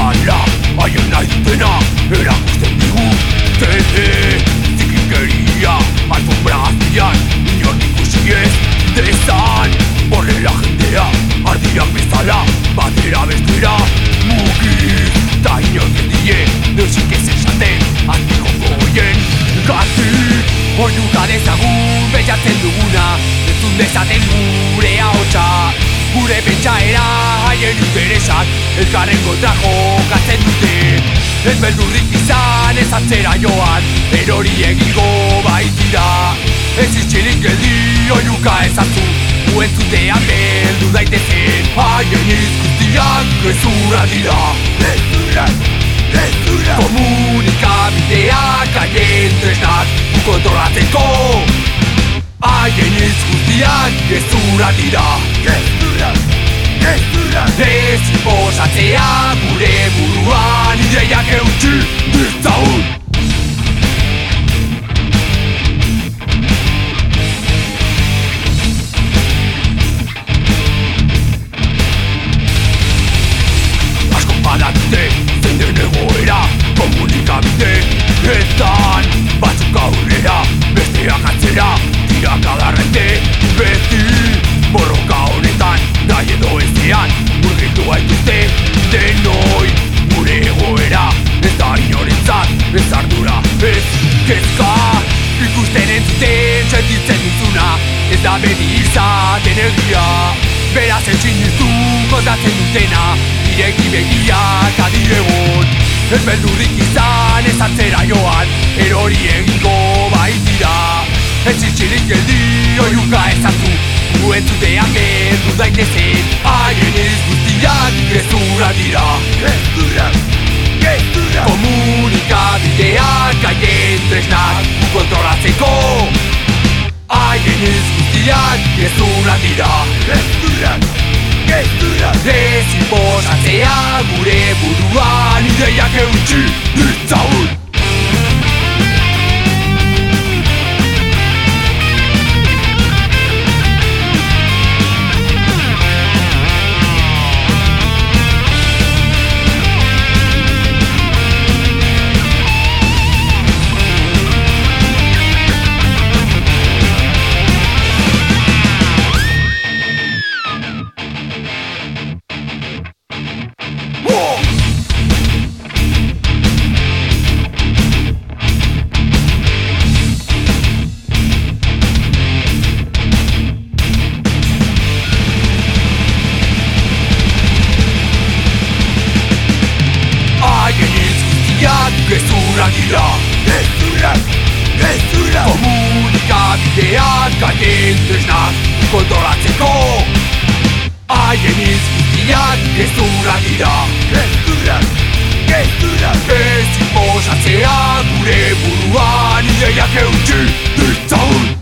Alla ay nice dinner, qué nocturno, qué te, te, te, qué alegría, mal comprado y yo no consigo tres años por la die, no sé qué sé de, aquí no voy bien, gas, voy a ver esa gunga, bella te luna, de tu desatén, Ez beldurrik izan ez atzera joan Erori egingo baitira. Ez iztxilik geldi oiuka ezatzu Uentzutean beldu daitezen Haien izkustiak gezura dira. Gezura, gezura Komunikabideak haien tresnak kontrolatzeko. Haien ez guztiak gezura dira. Gezura, gezura Ez inposatzea ez da bedi izaten egia Beraz etxin duzu kontatzen dutena Ireki begiak adiregon Ez beldurrik izan ez atzera joan Erori egingo baitira Ez itxirik geldi oiuka ezatzu Guentzutean gertu daitezen Haien ez guztiak gezura dira Gezura, gezura Komunikabideak haien tresnak kontrolatzeko Haien ez gezura dira Gezura, gezura Ez inposatzea gure buruan ideiak eutxi ditzaun gezurra dira Gezura, gezura Komunikabideak haien tresnak kontrolatzeko Haien ez guztiak gezurra dira Gezura, gezura Ez inposatzea gure buruan ideiak eutxi ditzaun